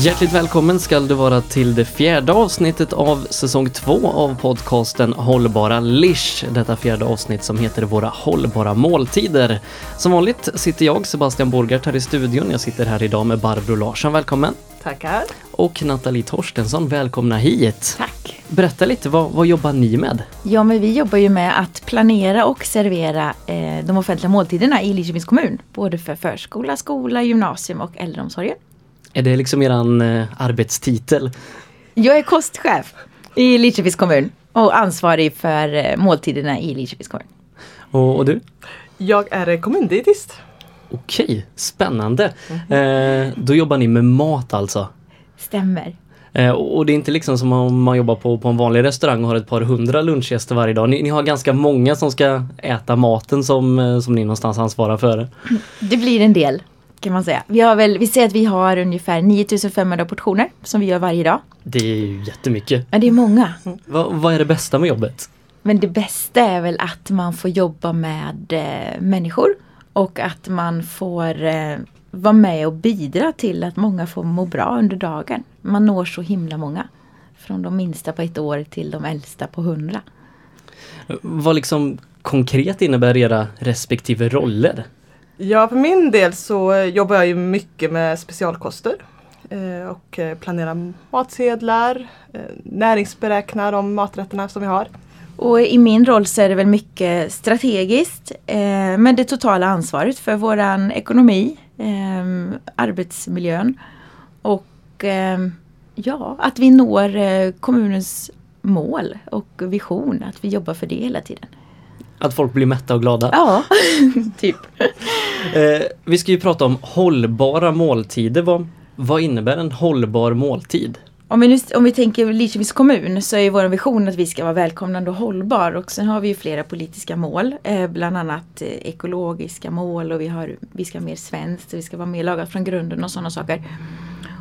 Hjärtligt välkommen ska du vara till det fjärde avsnittet av säsong två av podcasten Hållbara Lish. Detta fjärde avsnitt som heter Våra hållbara måltider. Som vanligt sitter jag, Sebastian Borgart, här i studion. Jag sitter här idag med Barbro Larsson, välkommen. Tackar. Och Nathalie Torstensson, välkomna hit. Tack. Berätta lite, vad, vad jobbar ni med? Ja, men vi jobbar ju med att planera och servera eh, de offentliga måltiderna i Lidköpings kommun. Både för förskola, skola, gymnasium och äldreomsorgen. Är det liksom eran eh, arbetstitel? Jag är kostchef i Lidköpings kommun och ansvarig för eh, måltiderna i Lidköpings kommun. Och, och du? Jag är kommundietist. Okej, spännande. Eh, då jobbar ni med mat alltså? Stämmer. Eh, och det är inte liksom som om man jobbar på, på en vanlig restaurang och har ett par hundra lunchgäster varje dag. Ni, ni har ganska många som ska äta maten som, eh, som ni någonstans ansvarar för. Det blir en del kan man säga. Vi, har väl, vi säger att vi har ungefär 9500 portioner som vi gör varje dag. Det är ju jättemycket. Ja, det är många. Va, vad är det bästa med jobbet? Men det bästa är väl att man får jobba med eh, människor och att man får eh, vara med och bidra till att många får må bra under dagen. Man når så himla många. Från de minsta på ett år till de äldsta på hundra. Vad liksom konkret innebär era respektive roller? Ja, för min del så jobbar jag ju mycket med specialkoster eh, och eh, planerar matsedlar, eh, näringsberäknar de maträtterna som vi har. Och i min roll så är det väl mycket strategiskt eh, men det totala ansvaret för våran ekonomi, eh, arbetsmiljön och eh, ja, att vi når eh, kommunens mål och vision, att vi jobbar för det hela tiden. Att folk blir mätta och glada? Ja, typ. Eh, vi ska ju prata om hållbara måltider. Vad, vad innebär en hållbar måltid? Om vi, nu, om vi tänker Lidköpings kommun så är vår vision att vi ska vara välkomnande och hållbar och sen har vi flera politiska mål. Eh, bland annat eh, ekologiska mål och vi, har, vi ska ha mer svenskt vi ska vara mer lagat från grunden och sådana saker.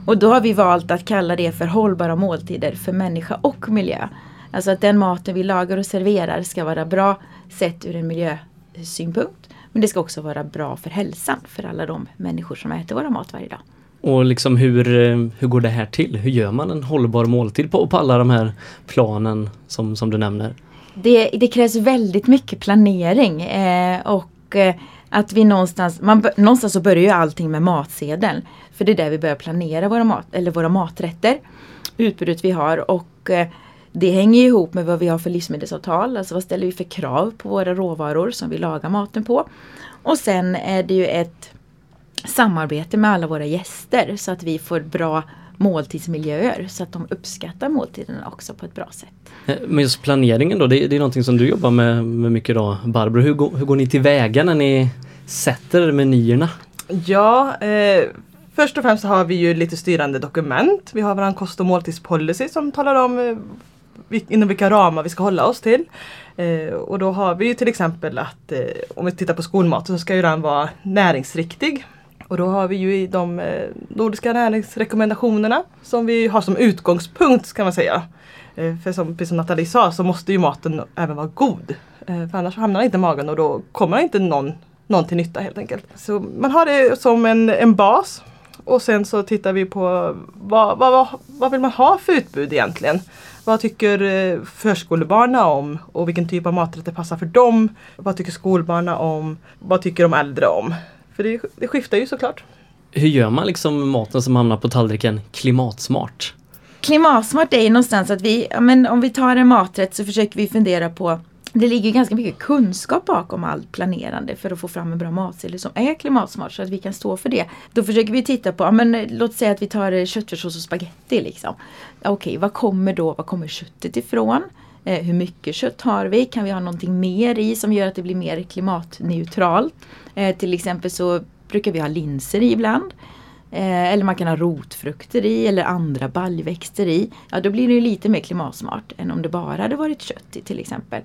Och då har vi valt att kalla det för hållbara måltider för människa och miljö. Alltså att den maten vi lagar och serverar ska vara bra sett ur en miljösynpunkt. Men det ska också vara bra för hälsan för alla de människor som äter våra mat varje dag. Och liksom hur, eh, hur går det här till? Hur gör man en hållbar måltid på, på alla de här planen som, som du nämner? Det, det krävs väldigt mycket planering eh, och eh, att vi någonstans, man, någonstans så börjar ju allting med matsedeln. För det är där vi börjar planera våra, mat, eller våra maträtter, utbudet vi har och eh, det hänger ihop med vad vi har för livsmedelsavtal, alltså vad ställer vi för krav på våra råvaror som vi lagar maten på. Och sen är det ju ett samarbete med alla våra gäster så att vi får bra måltidsmiljöer så att de uppskattar måltiderna också på ett bra sätt. Eh, Men just planeringen då, det, det är någonting som du jobbar med, med mycket då Barbro. Hur, går- hur går ni tillväga när ni sätter menyerna? Ja, eh, först och främst har vi ju lite styrande dokument. Vi har vår kost och måltidspolicy som talar om eh, inom vilka ramar vi ska hålla oss till. Eh, och då har vi ju till exempel att eh, om vi tittar på skolmaten så ska ju den vara näringsriktig. Och då har vi ju i de eh, nordiska näringsrekommendationerna som vi har som utgångspunkt kan man säga. Eh, för som, precis som Nathalie sa så måste ju maten även vara god. Eh, för annars hamnar den inte i magen och då kommer inte någon, någon till nytta helt enkelt. Så man har det som en, en bas. Och sen så tittar vi på vad, vad, vad, vad vill man ha för utbud egentligen? Vad tycker eh, förskolebarna om och vilken typ av maträtter passar för dem? Vad tycker skolbarna om? Vad tycker de äldre om? För det, det skiftar ju såklart. Hur gör man liksom maten som hamnar på tallriken klimatsmart? Klimatsmart är ju någonstans att vi, ja, men om vi tar en maträtt så försöker vi fundera på det ligger ganska mycket kunskap bakom allt planerande för att få fram en bra matsedel som är klimatsmart så att vi kan stå för det. Då försöker vi titta på, ja, men eh, låt säga att vi tar eh, köttfärssås och spagetti. Liksom. Okej, vad kommer då, vad kommer köttet ifrån? Eh, hur mycket kött har vi? Kan vi ha någonting mer i som gör att det blir mer klimatneutralt? Eh, till exempel så brukar vi ha linser i ibland. Eh, eller man kan ha rotfrukter i eller andra baljväxter i. Ja, då blir det ju lite mer klimatsmart än om det bara hade varit kött i till exempel.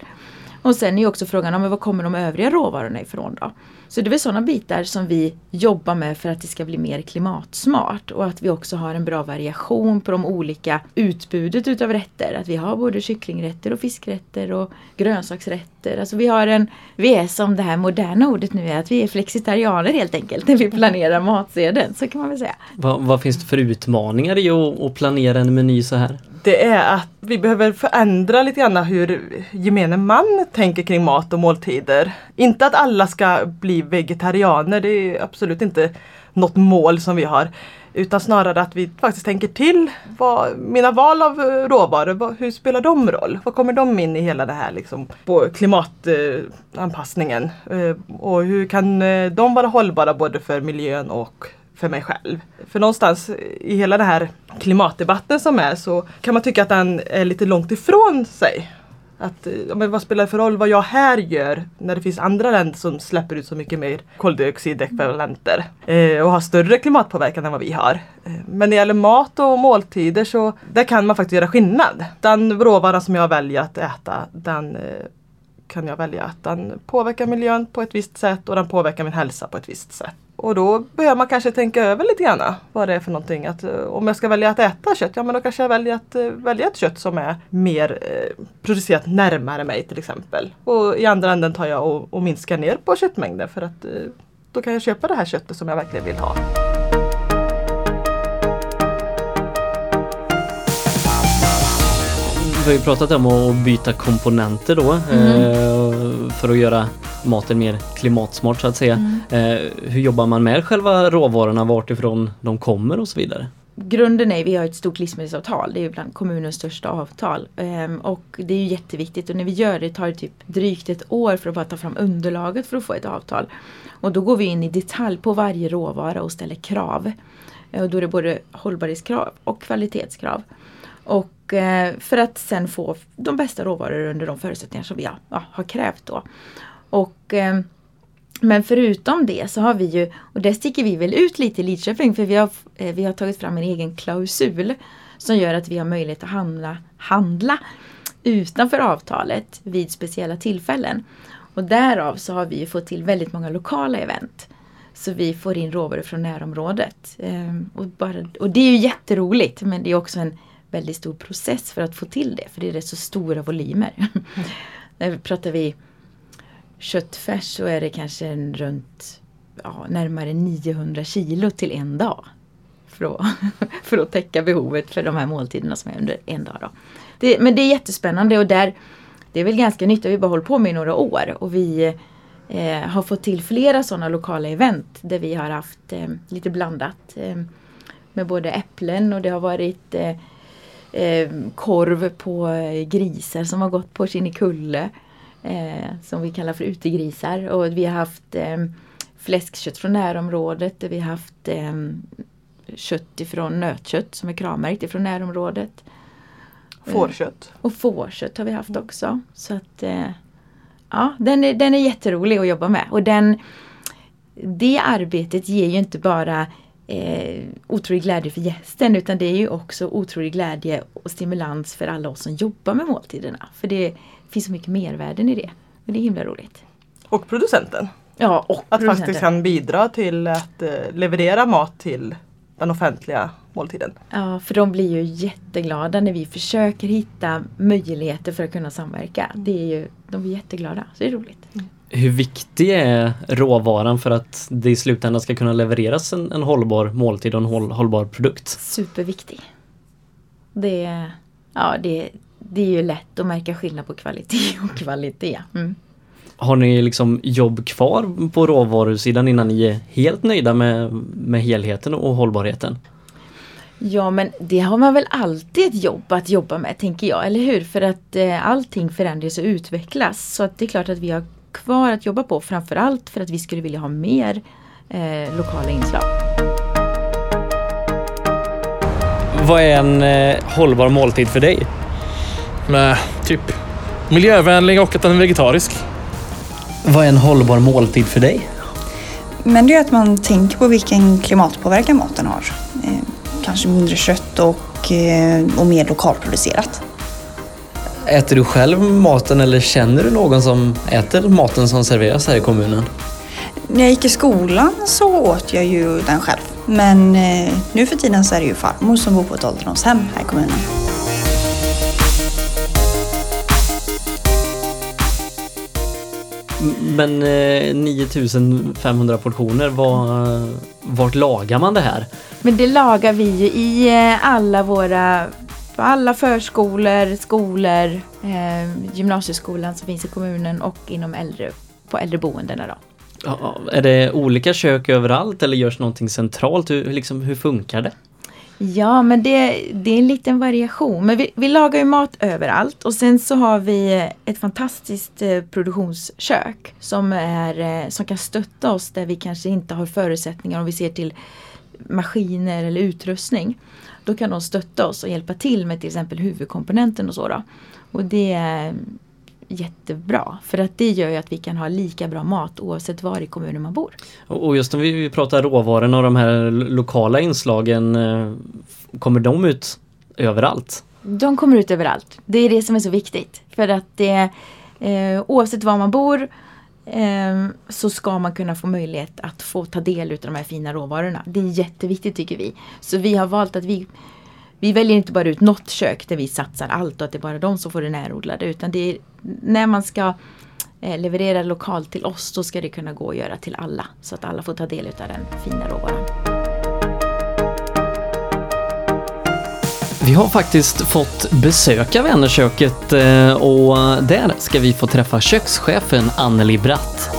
Och sen är också frågan, om var kommer de övriga råvarorna ifrån då? Så det är väl sådana bitar som vi jobbar med för att det ska bli mer klimatsmart och att vi också har en bra variation på de olika utbudet utav rätter. Att vi har både kycklingrätter och fiskrätter och grönsaksrätter. Alltså vi har en, vi är som det här moderna ordet nu är, att vi är flexitarianer helt enkelt när vi planerar matsedeln. Så kan man väl säga. Vad, vad finns det för utmaningar i att, att planera en meny så här? Det är att vi behöver förändra lite grann hur gemene man tänker kring mat och måltider. Inte att alla ska bli vegetarianer, det är absolut inte något mål som vi har. Utan snarare att vi faktiskt tänker till. Vad, mina val av råvaror, vad, hur spelar de roll? Vad kommer de in i hela det här liksom, på klimatanpassningen? Eh, och hur kan eh, de vara hållbara både för miljön och för mig själv. För någonstans i hela den här klimatdebatten som är så kan man tycka att den är lite långt ifrån sig. Att, men vad spelar det för roll vad jag här gör när det finns andra länder som släpper ut så mycket mer koldioxidekvivalenter eh, och har större klimatpåverkan än vad vi har. Eh, men när det gäller mat och måltider så där kan man faktiskt göra skillnad. Den råvara som jag väljer att äta den eh, kan jag välja att den påverkar miljön på ett visst sätt och den påverkar min hälsa på ett visst sätt. Och då behöver man kanske tänka över lite grann vad det är för någonting. Att, eh, om jag ska välja att äta kött, ja men då kanske jag väljer att eh, välja ett kött som är mer eh, producerat närmare mig till exempel. Och i andra änden tar jag och, och minskar ner på köttmängden för att eh, då kan jag köpa det här köttet som jag verkligen vill ha. Vi har ju pratat om att byta komponenter då mm. för att göra maten mer klimatsmart så att säga. Mm. Eh, hur jobbar man med själva råvarorna, vart ifrån de kommer och så vidare? Grunden är, vi har ett stort livsmedelsavtal, det är bland kommunens största avtal. Ehm, och det är ju jätteviktigt och när vi gör det tar det typ drygt ett år för att bara ta fram underlaget för att få ett avtal. Och då går vi in i detalj på varje råvara och ställer krav. Och då är det både hållbarhetskrav och kvalitetskrav. Och eh, för att sen få de bästa råvaror under de förutsättningar som vi har, ja, har krävt då. Och, eh, men förutom det så har vi ju, och det sticker vi väl ut lite i Lidköping för vi har, eh, vi har tagit fram en egen klausul som gör att vi har möjlighet att handla, handla utanför avtalet vid speciella tillfällen. Och därav så har vi fått till väldigt många lokala event. Så vi får in råvaror från närområdet. Ehm, och, bara, och det är ju jätteroligt men det är också en väldigt stor process för att få till det. För det är rätt så stora volymer. Mm. Pratar vi köttfärs så är det kanske runt ja, närmare 900 kilo till en dag. För att, för att täcka behovet för de här måltiderna som är under en dag. Då. Det, men det är jättespännande och där det är väl ganska nytt, vi bara hållit på med i några år och vi eh, har fått till flera sådana lokala event där vi har haft eh, lite blandat eh, med både äpplen och det har varit eh, eh, korv på grisar som har gått på Kinnekulle eh, som vi kallar för utegrisar. Och vi har haft eh, fläskkött från närområdet. Vi har haft eh, kött ifrån nötkött som är kravmärkt ifrån närområdet. Fårkött. Och fårkött har vi haft också. Så att eh, ja, den är, den är jätterolig att jobba med. Och den, det arbetet ger ju inte bara eh, otrolig glädje för gästen utan det är ju också otrolig glädje och stimulans för alla oss som jobbar med måltiderna. För det finns så mycket mervärden i det. Och det är himla roligt. Och producenten. Ja, och Att producenten. faktiskt kan bidra till att eh, leverera mat till den offentliga måltiden. Ja, för de blir ju jätteglada när vi försöker hitta möjligheter för att kunna samverka. Det är ju, de blir jätteglada, så det är roligt. Mm. Hur viktig är råvaran för att det i slutändan ska kunna levereras en, en hållbar måltid och en håll, hållbar produkt? Superviktig. Det, ja, det, det är ju lätt att märka skillnad på kvalitet och kvalitet. Mm. Har ni liksom jobb kvar på råvarusidan innan ni är helt nöjda med, med helheten och hållbarheten? Ja men det har man väl alltid ett jobb att jobba med tänker jag, eller hur? För att eh, allting förändras och utvecklas. Så att det är klart att vi har kvar att jobba på. Framförallt för att vi skulle vilja ha mer eh, lokala inslag. Vad är en eh, hållbar måltid för dig? Med typ miljövänlig och att den är vegetarisk. Vad är en hållbar måltid för dig? Men det är att man tänker på vilken klimatpåverkan maten har. Eh, kanske mindre kött och, eh, och mer lokalproducerat. Äter du själv maten eller känner du någon som äter maten som serveras här i kommunen? När jag gick i skolan så åt jag ju den själv. Men eh, nu för tiden så är det ju farmor som bor på ett ålderdomshem här i kommunen. Men eh, 9500 portioner, var, vart lagar man det här? Men det lagar vi ju i eh, alla våra på alla förskolor, skolor, eh, gymnasieskolan som finns i kommunen och inom äldre, på äldreboendena. Då. Ja, Är det olika kök överallt eller görs någonting centralt? Hur, liksom, hur funkar det? Ja, men det, det är en liten variation. Men vi, vi lagar ju mat överallt och sen så har vi ett fantastiskt eh, produktionskök som, är, eh, som kan stötta oss där vi kanske inte har förutsättningar om vi ser till maskiner eller utrustning. Då kan de stötta oss och hjälpa till med till exempel huvudkomponenten och så. Då. Och det är jättebra för att det gör ju att vi kan ha lika bra mat oavsett var i kommunen man bor. Och just när vi pratar råvarorna och de här lokala inslagen, eh, kommer de ut överallt? De kommer ut överallt. Det är det som är så viktigt. För att det, eh, oavsett var man bor Ehm, så ska man kunna få möjlighet att få ta del av de här fina råvarorna. Det är jätteviktigt tycker vi. Så vi har valt att vi vi väljer inte bara ut något kök där vi satsar allt och att det är bara de som får det närodlade utan det är när man ska eh, leverera lokalt till oss då ska det kunna gå att göra till alla så att alla får ta del av den fina råvaran. Vi har faktiskt fått besöka Vänerköket eh, och där ska vi få träffa kökschefen Anneli Bratt.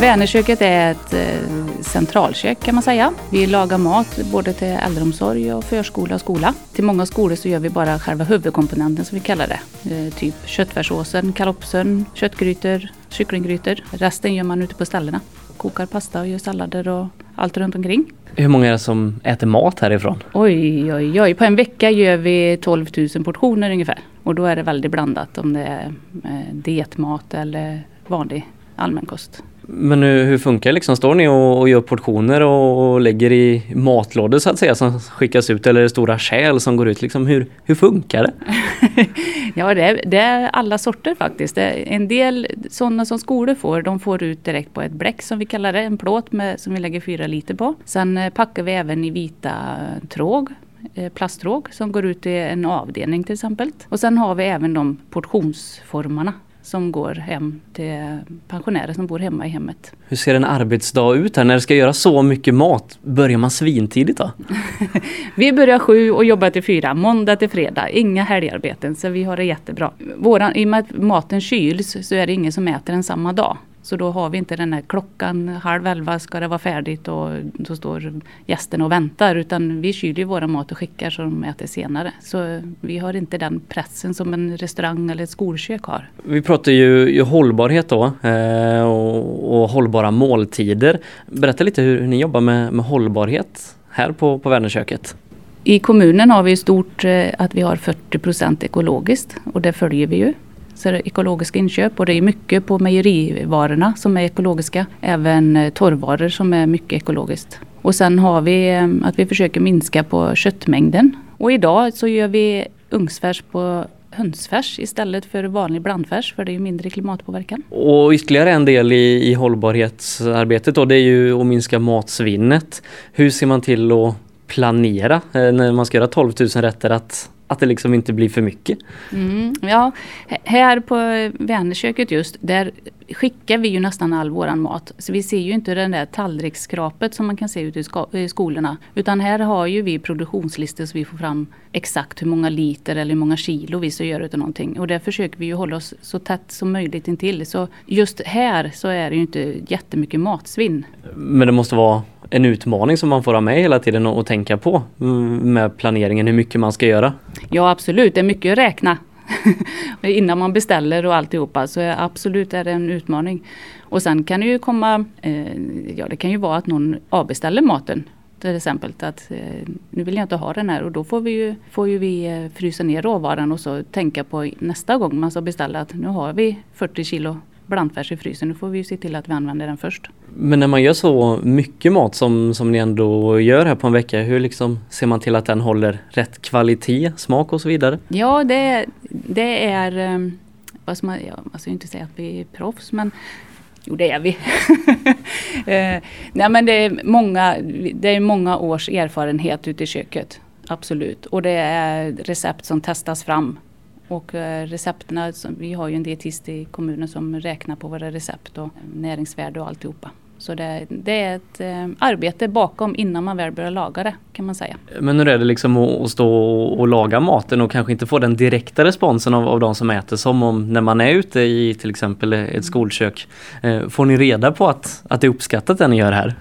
Vänerköket är ett eh, centralkök kan man säga. Vi lagar mat både till äldreomsorg och förskola och skola. Till många skolor så gör vi bara själva huvudkomponenten som vi kallar det. Eh, typ köttfärssåsen, kalopsen, köttgrytor, kycklinggrytor. Resten gör man ute på ställena. Kokar pasta och gör sallader och allt runt omkring. Hur många är det som äter mat härifrån? Oj, oj, oj. På en vecka gör vi 12 000 portioner ungefär. Och då är det väldigt blandat om det är eh, dietmat eller vanlig allmänkost. Men hur, hur funkar det liksom? Står ni och, och gör portioner och, och lägger i matlådor så att säga som skickas ut eller är det stora kärl som går ut? Liksom, hur, hur funkar det? ja, det är, det är alla sorter faktiskt. Det är en del sådana som skolor får, de får ut direkt på ett bläck som vi kallar det, en plåt med, som vi lägger fyra liter på. Sen eh, packar vi även i vita eh, tråg eh, plasttråg som går ut i en avdelning till exempel. Och sen har vi även de portionsformarna som går hem till pensionärer som bor hemma i hemmet. Hur ser en arbetsdag ut här? När det ska göras så mycket mat, börjar man svintidigt då? vi börjar sju och jobbar till fyra, måndag till fredag. Inga helgarbeten, så vi har det jättebra. Våran, I och med att maten kyls så är det ingen som äter den samma dag. Så då har vi inte den här klockan halv elva ska det vara färdigt och då står gästerna och väntar. Utan vi kyler våra mat och skickar så de äter senare. Så vi har inte den pressen som en restaurang eller ett skolkök har. Vi pratar ju, ju hållbarhet då eh, och, och, hållbara måltider. Berätta lite hur, hur ni jobbar med, med hållbarhet här på, på Värnerköket. I kommunen har vi stort eh, att vi har 40% ekologiskt och det följer vi ju. Så det ekologiska inköp och det är mycket på mejerivarorna som är ekologiska. Även eh, torrvaror som är mycket ekologiskt. Och sen har vi eh, att vi försöker minska på köttmängden. Och idag så gör vi ugnsfärs på hönsfärs istället för vanlig blandfärs för det är mindre klimatpåverkan. Och ytterligare en del i, i hållbarhetsarbetet då det är ju att minska matsvinnet. Hur ser man till att planera eh, när man ska göra 12 000 rätter att att det liksom inte blir för mycket. Mm, ja, här på Vänerköket just, där skickar vi ju nästan all våran mat. Så vi ser ju inte den där tallriksskrapet som man kan se ute i skolorna. Utan här har ju vi produktionslistor så vi får fram exakt hur många liter eller hur många kilo vi ska göra utav någonting. Och där försöker vi ju hålla oss så tätt som möjligt intill. Så just här så är det ju inte jättemycket matsvinn. Men det måste vara en utmaning som man får ha med hela tiden och, och tänka på mm, med planeringen, hur mycket man ska göra. Ja absolut, det är mycket att räkna innan man beställer och alltihopa. Så absolut är det en utmaning. Och sen kan det ju komma, eh, ja det kan ju vara att någon avbeställer maten. Till exempel att eh, nu vill jag inte ha den här och då får vi ju, får ju vi eh, frysa ner råvaran och så tänka på nästa gång man ska beställa att nu har vi 40 kilo blandfärs i frysen. Nu får vi ju se till att vi använder den först. Men när man gör så mycket mat som, som ni ändå gör här på en vecka, hur liksom ser man till att den håller rätt kvalitet, smak och så vidare? Ja, det, det är, eh, vad man, ja, man ska ju inte säga att vi är proffs men Jo det är vi. eh, nej men det är, många, det är många års erfarenhet ute i köket. Absolut. Och det är recept som testas fram. Och eh, recepterna, vi har ju en dietist i kommunen som räknar på våra recept och näringsvärde och alltihopa. Så det, det är ett eh, arbete bakom innan man väl börjar laga det kan man säga. Men hur är det liksom att, stå och laga maten och kanske inte få den direkta responsen av, av de som äter som om när man är ute i till exempel ett skolkök. Eh, får ni reda på att, att det är uppskattat det ni gör här?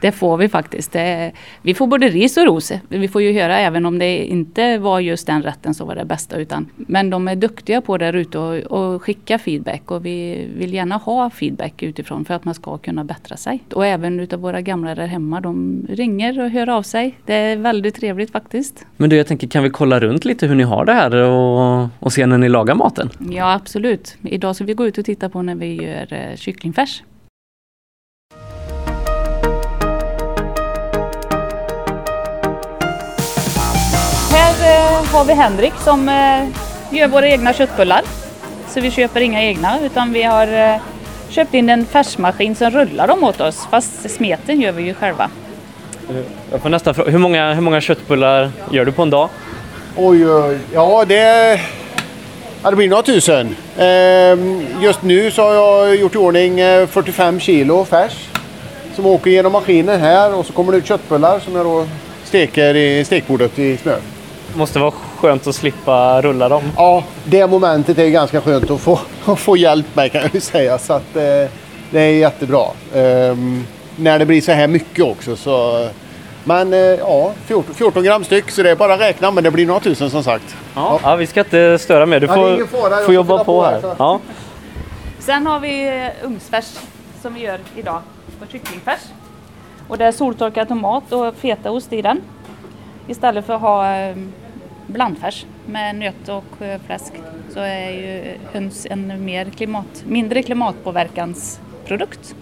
Det får vi faktiskt. Det, vi får både ris och ros. Vi får ju höra även om det inte var just den rätten som var det bästa. Utan, men de är duktiga på där ute och, och skicka feedback och vi vill gärna ha feedback utifrån för att man ska kunna bättra sig. Och även utav våra gamla där hemma, de ringer och hör av sig. Det är väldigt trevligt faktiskt. Men du, jag tänker, kan vi kolla runt lite hur ni har det här och, och se när ni lagar maten? Ja, absolut. Idag ska vi gå ut och titta på när vi gör eh, kycklingfärs. Har vi Henrik som eh, gör våra egna köttbullar. Så vi köper inga egna utan vi har eh, köpt in en färsmaskin som rullar dem åt oss. Fast smeten gör vi ju själva. Jag får nästa fråga. Hur många, hur många köttbullar gör du på en dag? Oj, oj, ja det, ja, det blir några tusen. Ehm, just nu så har jag gjort i ordning eh, 45 kilo färs som åker genom maskinen här och så kommer det ut köttbullar som jag då steker i stekbordet i smör. Måste vara skönt att slippa rulla dem. Ja, det momentet är ganska skönt att få, att få hjälp med kan jag ju säga. Så att, eh, det är jättebra. Ehm, när det blir så här mycket också så... Men eh, ja, 14, 14 gram styck så det är bara att räkna men det blir några tusen som sagt. Ja, ja vi ska inte störa mer. Du Ja, får, ingen fara. Får jobba på på här. Ja. Sen har vi eh, ugnsfärs som vi gör idag på kycklingfärs. Och det är soltorkad tomat och fetaost i den. Istället för att ha eh, blandfärs med nöt och eh, fläsk så är ju höns en mer klimat, mindre klimatpåverkansprodukt.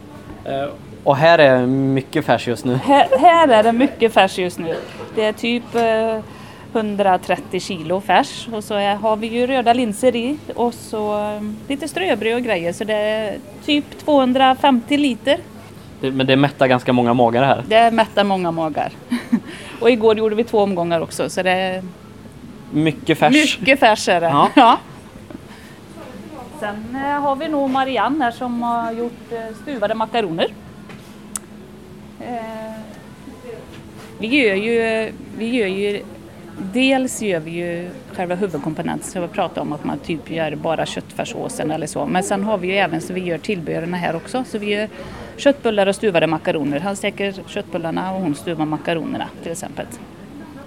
Eh, Och här är mycket färs just nu. Här, här är det mycket färs just nu. Det är typ eh, 130 kilo färs och så har vi ju röda linser i och så eh, lite ströbröd och grejer så det är typ 250 liter. Men det mättar ganska många magar här. Det mättar många magar. och igår gjorde vi två omgångar också så det Mycket färs. mycket färs är det. Ja. Ja. Sen eh, har vi nog Marianne här som har gjort eh, stuvade makaroner. Eh, vi gör ju, vi gör ju Dels gör vi ju själva huvudkomponenten, så jag pratade om att man typ gör bara köttfärssåsen eller så. Men sen har vi ju även så vi gör tillbehörerna här också. Så vi gör köttbullar och stuvade makaroner. Han steker köttbullarna och hon stuvar makaronerna till exempel.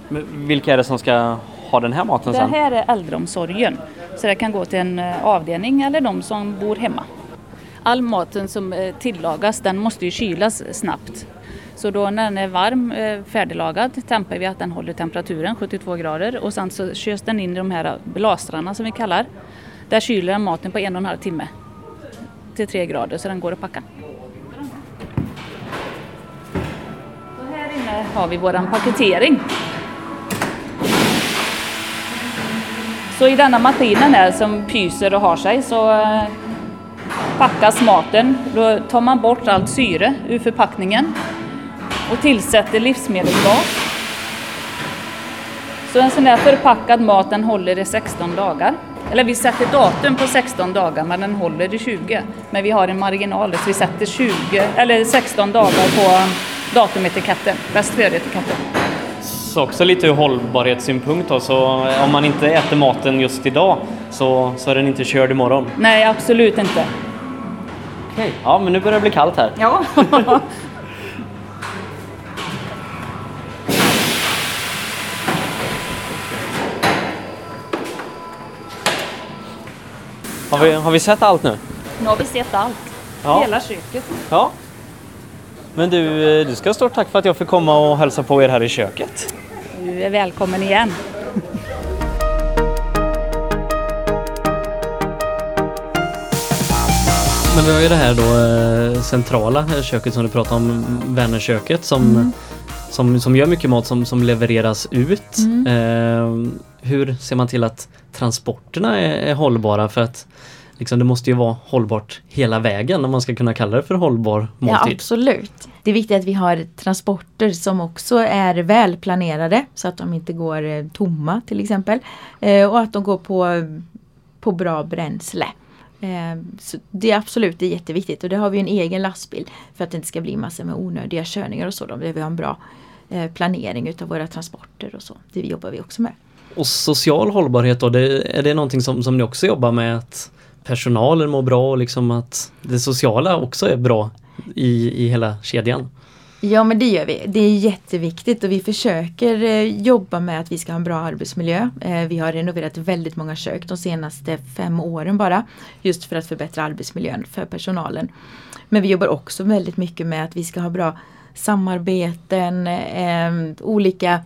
Men Vilka är det som ska ha den här maten Det sen? här är äldreomsorgen. Så det kan gå till en eh, avdelning eller de som bor hemma. All maten som eh, tillagas den måste ju kylas snabbt. Så då när den är varm, eh, färdiglagad, tempar vi att den håller temperaturen 72 grader och sen så körs den in i de här blastrarna som vi kallar. Där kyler den maten på en och en halv timme till 3 grader så den går att packa. Så här inne har vi våran paketering. Så i denna maskinen här som pyser och har sig så eh, packas maten. Då tar man bort allt syre ur förpackningen och tillsätter livsmedelsgas. Så en sån här förpackad mat den håller i 16 dagar. Eller vi sätter datum på 16 dagar men den håller i 20. Men vi har en marginal så vi sätter 20, eller 16 dagar på datumetiketten, bäst före-etiketten. Så också lite ur hållbarhetssynpunkt då, så om man inte äter maten just idag så, så är den inte körd imorgon. Nej, absolut inte. Okej. Ja, men nu börjar det bli kallt här. Ja. Har vi, har vi sett allt nu? Nu har vi sett allt. Ja. Hela köket. Ja. Men du, eh, du ska ha stort tack för att jag fick komma och hälsa på er här i köket. Du är välkommen igen. Men vi har ju det här då eh, centrala köket som du pratade om, Vänerköket som, Mm. som, som gör mycket mat som, som levereras ut. Mm. Eh, hur ser man till att transporterna är, är hållbara? För att liksom, det måste ju vara hållbart hela vägen om man ska kunna kalla det för hållbar Ja, måltid. absolut. Det är viktigt att vi har transporter som också är välplanerade så att de inte går eh, tomma till exempel. Eh, och att de går på, på bra bränsle. Eh, så det är absolut det är jätteviktigt och det har vi en egen lastbil för att det inte ska bli massor med onödiga körningar och så. Där vi har en bra planering utav våra transporter och så. Det jobbar vi också med. Och social hållbarhet då, det, är det någonting som, som ni också jobbar med? Att personalen mår bra och liksom att det sociala också är bra i, i hela kedjan? Ja men det gör vi. Det är jätteviktigt och vi försöker eh, jobba med att vi ska ha en bra arbetsmiljö. Eh, vi har renoverat väldigt många kök de senaste fem åren bara. Just för att förbättra arbetsmiljön för personalen. Men vi jobbar också väldigt mycket med att vi ska ha bra samarbeten, eh, olika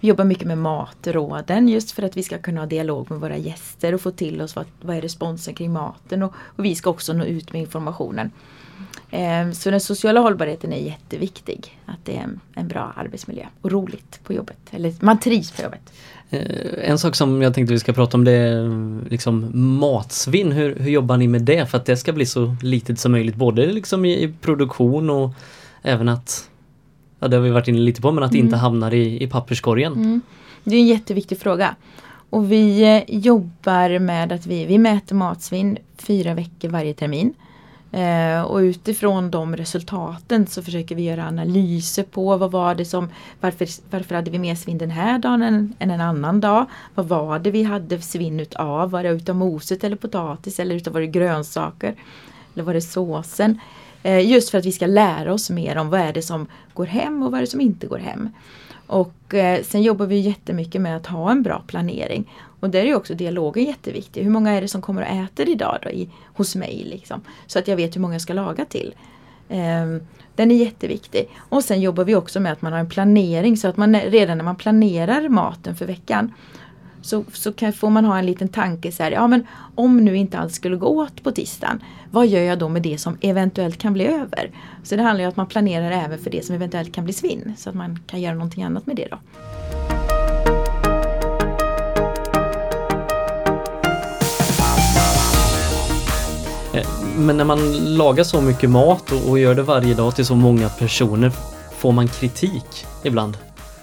vi jobbar mycket med matråden just för att vi ska kunna ha dialog med våra gäster och få till oss vad, vad är responsen kring maten och, och vi ska också nå ut med informationen. Eh, Så den sociala hållbarheten är jätteviktig. Att det är en, en bra arbetsmiljö och roligt på jobbet. Eller man trivs på jobbet. Eh, en sak som jag tänkte vi ska prata om det är liksom matsvinn. Hur, hur jobbar ni med det för att det ska bli så litet som möjligt? Både liksom i, i produktion och även att, ja det har vi varit inne lite på, men att det inte hamnar i, i papperskorgen. Mm. Det är en jätteviktig fråga. Och vi eh, jobbar med att vi, vi mäter matsvinn fyra veckor varje termin. Eh, och utifrån de resultaten så försöker vi göra analyser på vad var det som, varför, varför hade vi mer svinn den här dagen än, än en annan dag? Vad var det vi hade svinn utav? Var det utav moset eller potatis eller utav var det grönsaker? Eller var det såsen? Eh, just för att vi ska lära oss mer om vad är det som går hem och vad är det som inte går hem. Och eh, sen jobbar vi jättemycket med att ha en bra planering. Och där är ju också dialogen jätteviktig. Hur många är det som kommer och äter idag då i, hos mig? Liksom? Så att jag vet hur många jag ska laga till. Ehm, den är jätteviktig. Och sen jobbar vi också med att man har en planering så att man redan när man planerar maten för veckan så, så kan, får man ha en liten tanke så här, ja men om nu inte allt skulle gå åt på tisdagen, vad gör jag då med det som eventuellt kan bli över? Så det handlar ju om att man planerar även för det som eventuellt kan bli svinn, så att man kan göra någonting annat med det då. Eh, men när man lagar så mycket mat och, och gör det varje dag till så många personer, får man kritik ibland?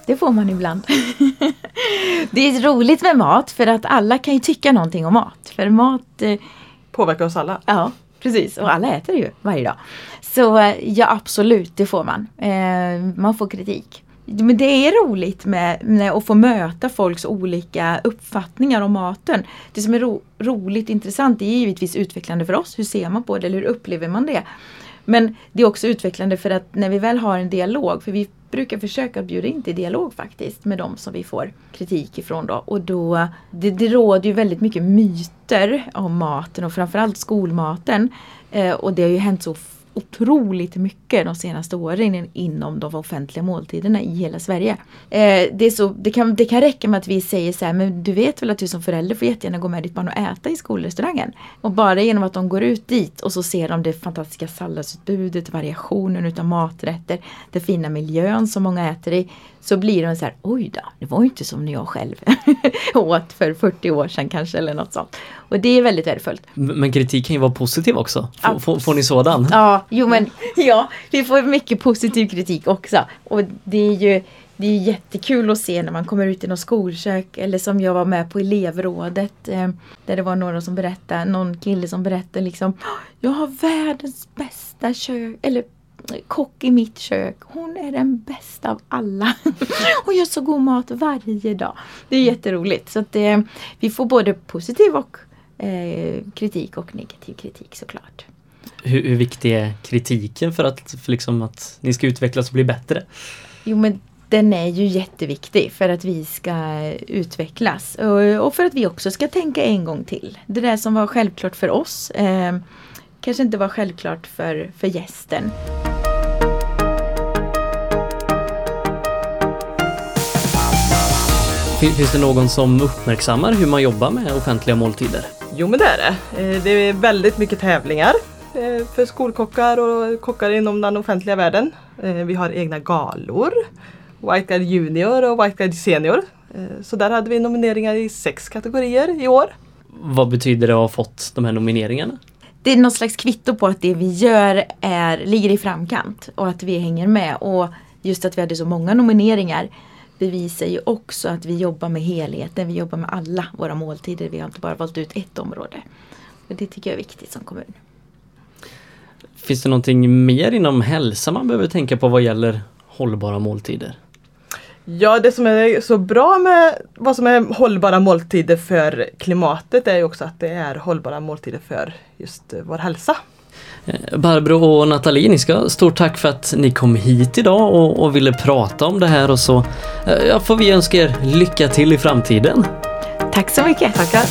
Det får man ibland. det är roligt med mat för att alla kan ju tycka någonting om mat. För mat eh, Påverkar oss alla. Ja, precis. Och alla äter ju varje dag. Så eh, ja, absolut, det får man. Eh, man får kritik. Men det är roligt med, med att få möta folks olika uppfattningar om maten. Det som är ro, roligt intressant är givetvis utvecklande för oss. Hur ser man på det eller hur upplever man det? Men det är också utvecklande för att när vi väl har en dialog, för vi brukar försöka bjuda in till dialog faktiskt med de som vi får kritik ifrån då. Och då, det, det råder ju väldigt mycket myter om maten och framförallt skolmaten. Eh, och det har ju hänt så otroligt mycket de senaste åren inom de offentliga måltiderna i hela Sverige. Eh, det, är så, det, kan, det kan räcka med att vi säger så här, men du vet väl att du som förälder får jättegärna gå med ditt barn och äta i skolrestaurangen. Och bara genom att de går ut dit och så ser de det fantastiska salladsutbudet, variationen utav maträtter, den fina miljön som många äter i, så blir de så här, oj då, det var ju inte som när jag själv åt för 40 år sedan kanske eller något sånt. Och det är väldigt värdefullt. Men kritik kan ju vara positiv också. Får, får, får ni sådan? Ja, jo men ja, vi får mycket positiv kritik också. Och det är ju det är jättekul att se när man kommer ut i något skolkök eller som jag var med på elevrådet eh, där det var några som berättade, någon kille som berättade liksom Jag har världens bästa kök, eller kock i mitt kök. Hon är den bästa av alla. och gör så god mat varje dag. Det är jätteroligt. Så att, eh, vi får både positiv och eh, kritik och negativ kritik såklart. Hur, hur viktig är kritiken för att, för liksom att ni ska utvecklas och bli bättre? Jo men den är ju jätteviktig för att vi ska utvecklas och, och för att vi också ska tänka en gång till. Det där som var självklart för oss eh, kanske inte var självklart för, för gästen. Finns det någon som uppmärksammar hur man jobbar med offentliga måltider? Jo men det är det. Eh, Det är väldigt mycket tävlingar. eh, för skolkockar och kockar inom den offentliga världen. Eh, Vi har egna galor. White Guide Junior och White Guide Senior. Så där hade vi nomineringar i sex kategorier i år. Vad betyder det att ha fått de här nomineringarna? Det är något slags kvitto på att det vi gör är, ligger i framkant och att vi hänger med. Och just att vi hade så många nomineringar bevisar ju också att vi jobbar med helheten. Vi jobbar med alla våra måltider. Vi har inte bara valt ut ett område. Och det tycker jag är viktigt som kommun. Finns det någonting mer inom hälsa man behöver tänka på vad gäller hållbara måltider? Ja, det som är så bra med vad som är hållbara måltider för klimatet är ju också att det är hållbara måltider för just eh, vår hälsa. Eh, Barbro och Nathalie, ni ska stort tack för att ni kom hit idag och, och ville prata om det här och så eh, ja, får vi önska er lycka till i framtiden. Tack så mycket! Tackar!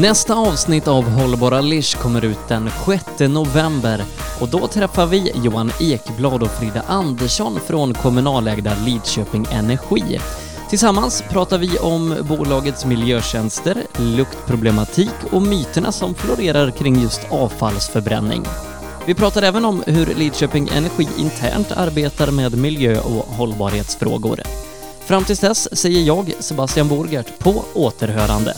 Nästa avsnitt av Hållbara Lish kommer ut den 6 november och då träffar vi Johan Ekblad och Frida Andersson från kommunalägda Lidköping Energi. Tillsammans pratar vi om bolagets miljötjänster, luktproblematik och myterna som florerar kring just avfallsförbränning. Vi pratar även om hur Lidköping Energi internt arbetar med miljö och hållbarhetsfrågor. Fram tills dess säger jag, Sebastian Borgert, på återhörande.